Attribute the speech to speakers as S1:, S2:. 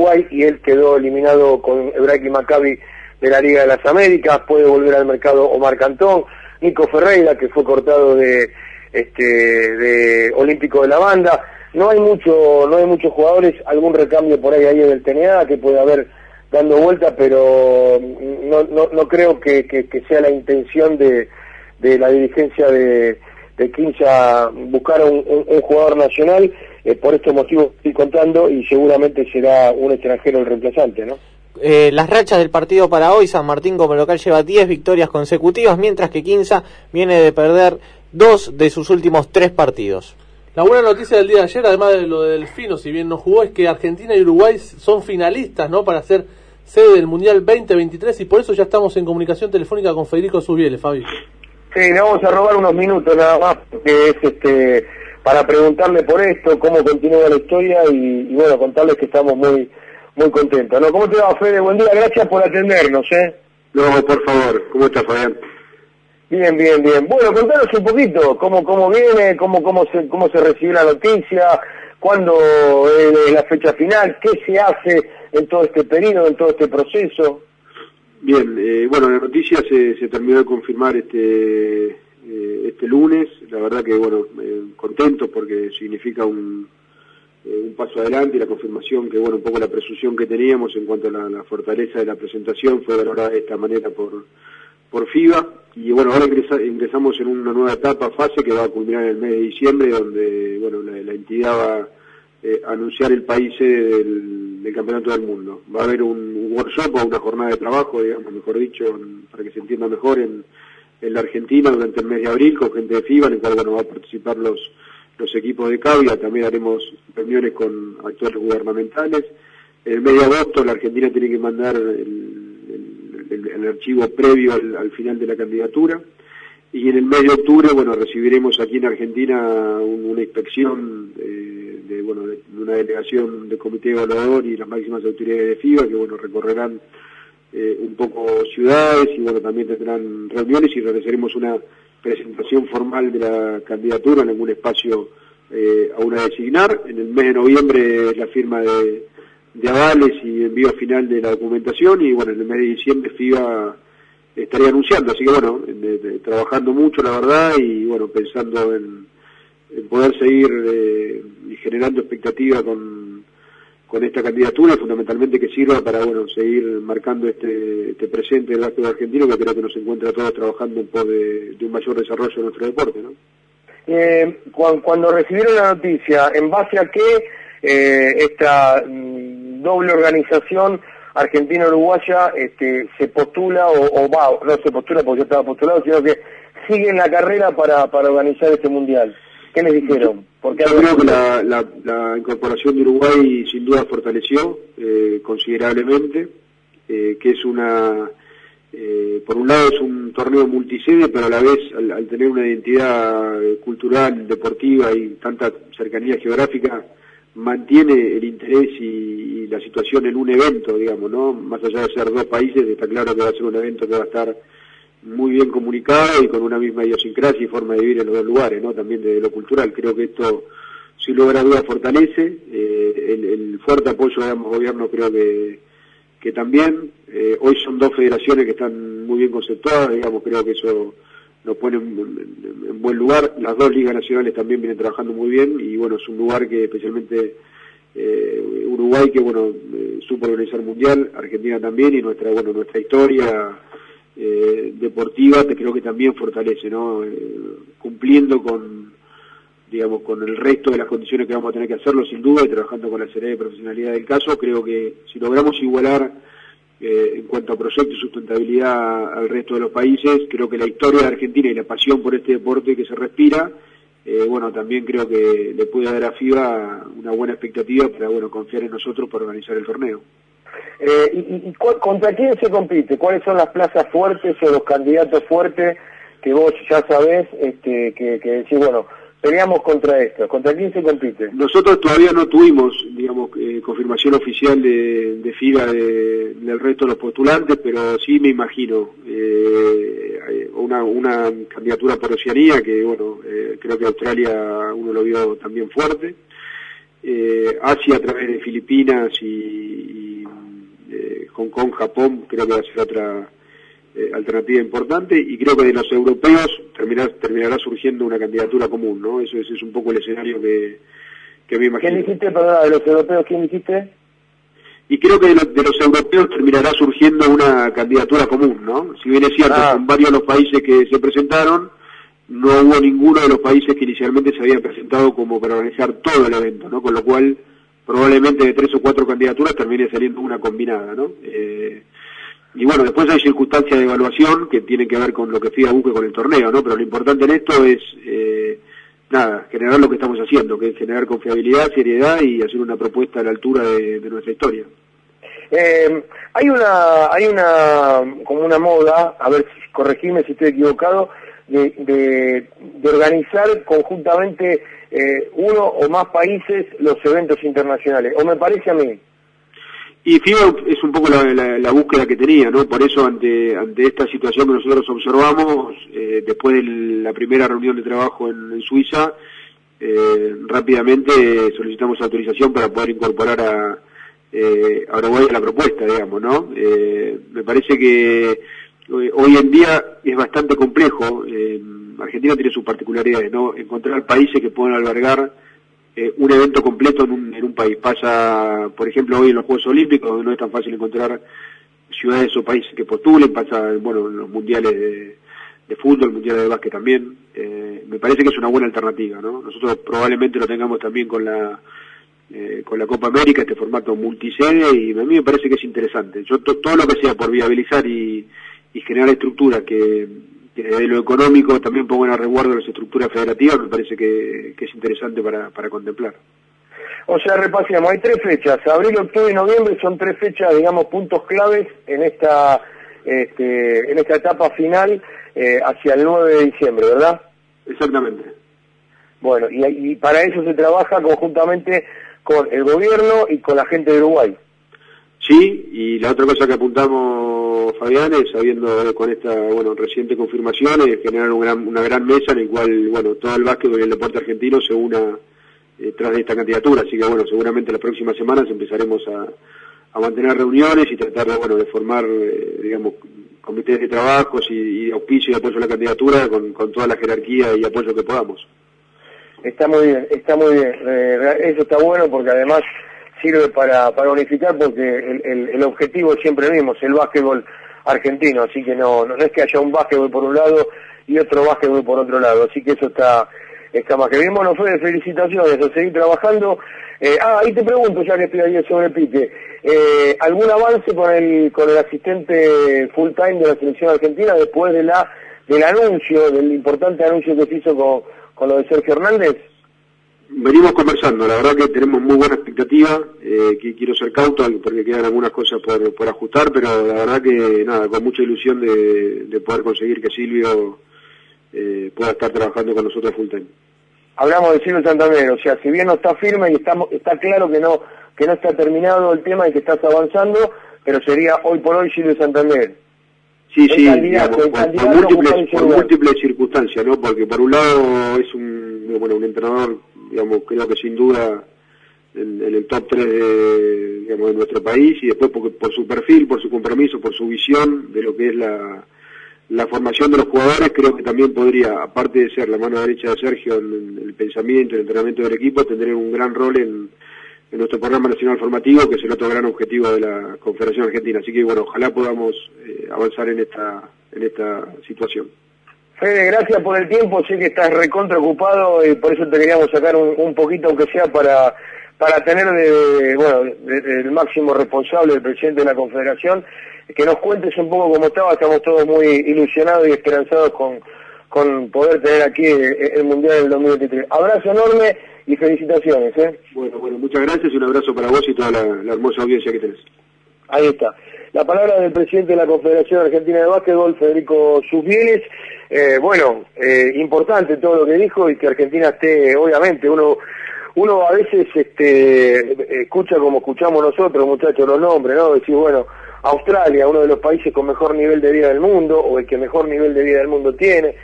S1: Uruguay y él quedó eliminado con y Maccabi de la Liga de las Américas, puede volver al mercado Omar Cantón, Nico Ferreira que fue cortado de este de Olímpico de la Banda, no hay mucho, no hay muchos jugadores, algún recambio por ahí ahí en el TNA que puede haber dando vuelta, pero no, no, no creo que, que, sea la intención de, de la dirigencia de, de Quincha buscar un, un, jugador nacional, eh, por estos motivos estoy contando, y seguramente será un extranjero el reemplazante, ¿no?
S2: Eh, las rachas del partido para hoy, San Martín como local lleva 10 victorias consecutivas, mientras que Quinza viene de perder dos de sus últimos tres partidos.
S3: La buena noticia del día de ayer, además de lo del Fino, si bien no jugó, es que Argentina y Uruguay son finalistas, ¿no? Para ser sede del Mundial 2023 y por eso ya estamos en comunicación telefónica con Federico Subiele, Fabi.
S1: Sí, le vamos a robar unos minutos nada más, porque es este para preguntarle por esto, cómo continúa la historia y, bueno, contarles que estamos muy muy contentos. ¿no? ¿Cómo te va, Fede? Buen día, gracias por atendernos, ¿eh?
S4: No, por favor, ¿cómo estás, Fabián?
S1: Bien, bien, bien. Bueno, contanos un poquito cómo cómo viene, cómo cómo se cómo se recibe la noticia, cuándo es la fecha final, qué se hace en todo este periodo, en todo este proceso.
S4: Bien, eh, bueno, la noticia se, se terminó de confirmar este eh, este lunes. La verdad que bueno, eh, contento porque significa un un paso adelante y la confirmación que bueno un poco la presunción que teníamos en cuanto a la, la fortaleza de la presentación fue valorada de esta manera por por FIBA y bueno, ahora ingresamos en una nueva etapa, fase que va a culminar en el mes de diciembre, donde bueno la, entidad va eh, anunciar el país del, del, Campeonato del Mundo. Va a haber un, workshop o una jornada de trabajo, digamos, mejor dicho, para que se entienda mejor, en, en, la Argentina durante el mes de abril con gente de FIBA, en el cual bueno, va a participar los, los equipos de Cavia, también haremos reuniones con actores gubernamentales. En el mes de agosto la Argentina tiene que mandar el el, archivo previo al, final de la candidatura. Y en el mes de octubre, bueno, recibiremos aquí en Argentina una inspección eh, de, bueno, de una delegación del Comité Evaluador y las máximas autoridades de FIBA que, bueno, recorrerán eh, un poco ciudades y, bueno, también tendrán reuniones y realizaremos una presentación formal de la candidatura en algún espacio eh, a designar. En el mes de noviembre la firma de de avales y envío final de la documentación y bueno, en el mes de diciembre FIBA estaría anunciando, así que bueno, trabajando mucho la verdad y bueno, pensando en, poder seguir eh, generando expectativa con, con esta candidatura, fundamentalmente que sirva para bueno, seguir marcando este, este presente del acto argentino que creo que nos encuentra todos trabajando en pos de, un mayor desarrollo de nuestro deporte. ¿no?
S1: Eh, cuando, recibieron la noticia, ¿en base a qué eh, esta mm, doble organización argentina-uruguaya este, se postula o, va, no se postula porque yo estaba postulado, sino que sigue en la carrera para, para organizar este mundial. ¿Qué les dijeron?
S4: Porque yo creo que la, la, incorporación de Uruguay sin duda fortaleció eh, considerablemente, eh, que es una, eh, por un lado es un torneo multisede, pero a la vez al tener una identidad cultural, deportiva y tanta cercanía geográfica, mantiene el interés y, la situación en un evento, digamos, ¿no? Más allá de ser dos países, está claro que va a ser un evento que va a estar muy bien comunicado y con una misma idiosincrasia y forma de vivir en los dos lugares, ¿no? También de lo cultural. Creo que esto, sin lugar a dudas, fortalece. Eh, el, fuerte apoyo de ambos gobiernos creo que, que también. Eh, hoy son dos federaciones que están muy bien conceptuadas, digamos, creo que eso nos pone en, buen lugar. Las dos ligas nacionales también vienen trabajando muy bien y bueno, es un lugar que especialmente eh, Uruguay que bueno eh, supo organizar mundial, Argentina también y nuestra bueno nuestra historia eh, deportiva te creo que también fortalece, ¿no? cumpliendo con digamos con el resto de las condiciones que vamos a tener que hacerlo sin duda y trabajando con la serie de profesionalidad del caso, creo que si logramos igualar eh, en cuanto a proyectos y sustentabilidad al resto de los países. Creo que la historia de Argentina y la pasión por este deporte que se respira, eh, bueno, también creo que le puede dar a FIBA una buena expectativa para, bueno, confiar en nosotros para organizar el torneo.
S1: Eh, ¿Y, contra quién se compite? ¿Cuáles son las plazas fuertes o los candidatos fuertes que vos ya sabés este, que, decís, bueno, peleamos contra esto. ¿Contra quién se compite?
S4: Nosotros todavía no tuvimos, digamos, eh, confirmación oficial de, de FIBA del resto de los postulantes, pero sí me imagino eh, una, una candidatura por Oceanía, que bueno, eh, creo que Australia uno lo vio también fuerte. Asia a través de Filipinas y, Hong Kong, Japón, creo que va a ser otra eh, alternativa importante y creo que de los europeos terminará, terminará surgiendo una candidatura común, ¿no? Eso, ese es un poco el escenario que, que me imagino.
S1: ¿Quién dijiste, perdón, de los europeos, quién dijiste?
S4: Y creo que de, de, los europeos terminará surgiendo una candidatura común, ¿no? Si bien es cierto, ah. son varios los países que se presentaron, no hubo ninguno de los países que inicialmente se habían presentado como para organizar todo el evento, ¿no? Con lo cual, probablemente de tres o cuatro candidaturas termine saliendo una combinada, ¿no? Eh, y bueno, después hay circunstancias de evaluación que tienen que ver con lo que FIA busque con el torneo, ¿no? Pero lo importante en esto es, eh, nada, generar lo que estamos haciendo, que es generar confiabilidad, seriedad y hacer una propuesta a la altura de, nuestra historia.
S1: Eh, hay una, hay una, como una moda, a ver, corregime si estoy equivocado, de, de, organizar conjuntamente eh, uno o más países los eventos internacionales, o me parece a mí.
S4: Y FIBA es un poco la, búsqueda que tenía, ¿no? Por eso ante, ante esta situación que nosotros observamos, eh, después de la primera reunión de trabajo en, Suiza, eh, rápidamente solicitamos autorización para poder incorporar a, eh, a Uruguay a la propuesta, digamos, ¿no? Eh, me parece que hoy en día es bastante complejo, eh, Argentina tiene sus particularidades, ¿no? Encontrar países que puedan albergar eh, un evento completo en un, en un país. Pasa, por ejemplo, hoy en los Juegos Olímpicos, donde no es tan fácil encontrar ciudades o países que postulen, pasa, bueno, en los mundiales de, de fútbol, mundiales de básquet también. Eh, me parece que es una buena alternativa, ¿no? Nosotros probablemente lo tengamos también con la eh, con la Copa América, este formato multisede, y a mí me parece que es interesante. Yo todo lo que sea por viabilizar y, y generar estructuras que, que desde lo económico también pongan a resguardo las estructuras federativas, me parece que, que es interesante para, para contemplar.
S1: O sea, repasemos, hay tres fechas, abril, octubre y noviembre son tres fechas, digamos, puntos claves en esta, este, en esta etapa final eh, hacia el 9 de diciembre, ¿verdad?
S4: Exactamente.
S1: Bueno, y, y para eso se trabaja conjuntamente con el gobierno y con la gente de Uruguay.
S4: Sí, y la otra cosa que apuntamos, Fabián, es sabiendo con esta bueno reciente confirmación, es generar un gran, una gran mesa en la cual bueno todo el básquetbol y el deporte argentino se una eh, tras de esta candidatura. Así que bueno, seguramente las próximas semanas empezaremos a, a mantener reuniones y tratar de bueno de formar, eh, digamos, comités de trabajos y, y auspicio y apoyo a la candidatura con, con toda la jerarquía y apoyo que podamos.
S1: Está muy bien, está muy bien. Eh, eso está bueno porque además sirve para, para unificar porque el, el, el objetivo es siempre el mismo, es el básquetbol argentino, así que no, no es que haya un básquetbol por un lado y otro básquetbol por otro lado, así que eso está, está más que bien. Bueno, fue de felicitaciones, a seguir trabajando. Eh, ah, ahí te pregunto, ya que estoy ahí sobre Pique, eh, ¿algún avance con el, con el asistente full time de la selección argentina después de la, del anuncio, del importante anuncio que se hizo con, con lo de Sergio Hernández?
S4: Venimos conversando, la verdad que tenemos muy buena expectativa, eh, que quiero ser cauto porque quedan algunas cosas por, por ajustar, pero la verdad que nada, con mucha ilusión de, de poder conseguir que Silvio eh, pueda estar trabajando con nosotros full time.
S1: Hablamos de Silvio Santander, o sea, si bien no está firme y estamos, está claro que no, que no está terminado el tema y que estás avanzando, pero sería hoy por hoy Silvio Santander.
S4: Sí, sí, digamos, por, por, múltiples, por múltiples circunstancias, ¿no? Porque por un lado es un, bueno, un entrenador digamos, creo que sin duda en, el top 3 de, digamos, de nuestro país y después porque, por su perfil, por su compromiso, por su visión de lo que es la, la formación de los jugadores, creo que también podría, aparte de ser la mano derecha de Sergio en el pensamiento, en el entrenamiento del equipo, tendría un gran rol en, en nuestro programa nacional formativo, que es el otro gran objetivo de la Confederación Argentina. Así que bueno, ojalá podamos eh, avanzar en esta, en esta situación.
S1: Fede, gracias por el tiempo, sé que estás recontra ocupado y por eso te queríamos sacar un, un poquito, aunque sea para para tener de, bueno, de, de, el máximo responsable, el presidente de la Confederación, que nos cuentes un poco cómo estaba, estamos todos muy ilusionados y esperanzados con, con poder tener aquí el, el Mundial del 2023. Abrazo enorme y felicitaciones. ¿eh?
S4: Bueno, bueno, muchas gracias y un abrazo para vos y toda la, la hermosa audiencia que tenés.
S1: Ahí está. La palabra del presidente de la Confederación Argentina de Básquetbol, Federico Susbieles. Eh, bueno, eh, importante todo lo que dijo y que Argentina esté, obviamente, uno uno a veces este, escucha como escuchamos nosotros, muchachos, los nombres, ¿no? Decir, bueno, Australia, uno de los países con mejor nivel de vida del mundo, o el que mejor nivel de vida del mundo tiene,